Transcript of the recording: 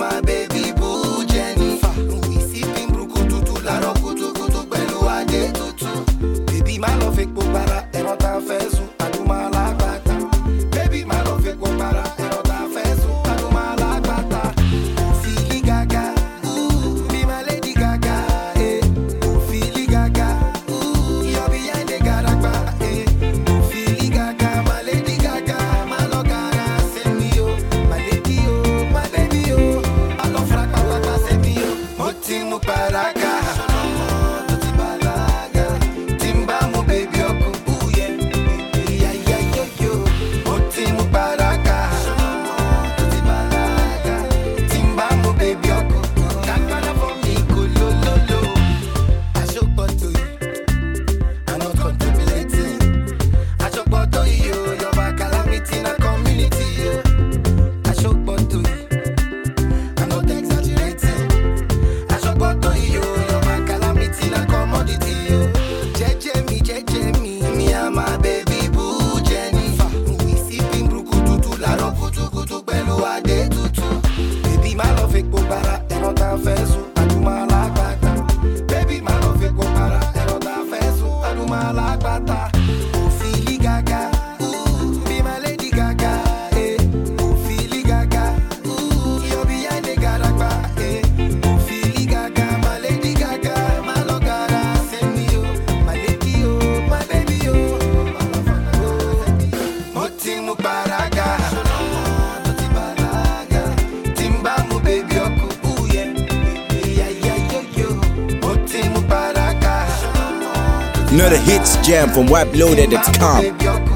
wipeloaded.com. Another hits jam from wipeloaded.com.